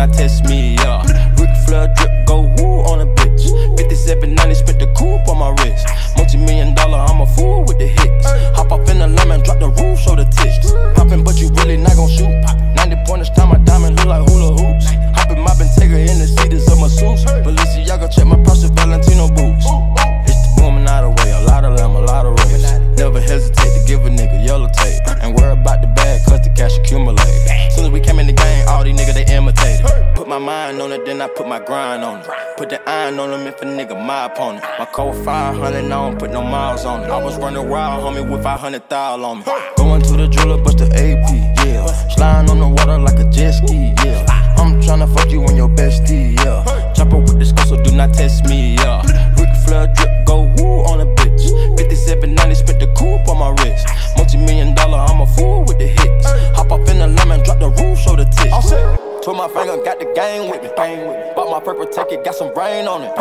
now test me, yeah. Ric Flair drip, go woo on a bitch. 5790, spent the coupe on my wrist. Multi million dollar, I'm a fool with the hits. Hop off in the lemon, drop the roof, show the mind on it, then I put my grind on it. Put the iron on them if a nigga my opponent. My code 500, I don't put no miles on it. I was running wild, homie, with 500 thou on me. Going to the jeweler, bust the AP, yeah. Sliding on the water like a jet ski, yeah. I'm tryna fuck you and your bestie, yeah. Chopper with this skull, so do not test me, yeah. Ric Flair drip, go woo on a bitch. 5790, spent the coupe on my wrist. Multi million dollar, I'm a fool with the hits. Hop off in the lemon, drop the roof, show the tits. Twirl my finger, got the gang with me. bang with Bought my purple ticket, got some rain on it.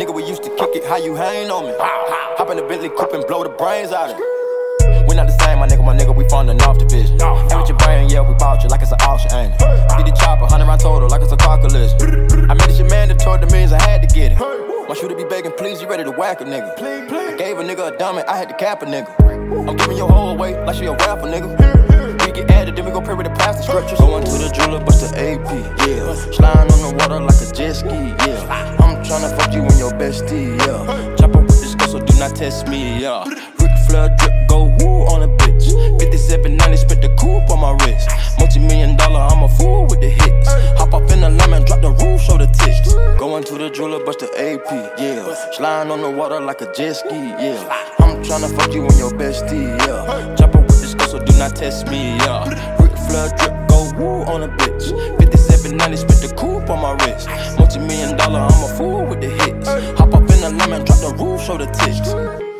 Nigga, we used to kick it, how you hang on me? Hop in the Bentley coupe and blow the brains out of it. We not the same, my nigga, my nigga, we funding off division. And with your brain, yeah, we bought you like it's an auction, ain't it? Get the chopper, 100 round total, like it's a car collision. I made this shit mandatory, the means I had to get it. My shooter be begging, please, you ready to whack a nigga. I gave a nigga a dummy, I had to cap a nigga. I'm giving your whole away like she a rapper, nigga. Added, then we go pray with the plastic scriptures. Going to the jeweler, bust the AP, yeah. Sliding on the water like a jet ski, yeah. I'm tryna fuck you and your bestie, yeah. Chopper with this girl, so do not test me, yeah. Ric Flair drip, go woo on a bitch. 5790, spent the coupe on my wrist. Multi million dollar, I'm a fool with the hits. Hop off in the lemon, drop the roof, show the tits. Going to the jeweler, bust the AP, yeah. Sliding on the water like a jet ski, yeah. I'm tryna fuck you and your bestie, yeah. Chopper so do not test me, yeah. Ric Flair drip, go woo on a bitch. 5790, spent the coupe on my wrist. Multi million dollar, I'm a fool with the hits. Hop up in the lemon, drop the roof, show the tits.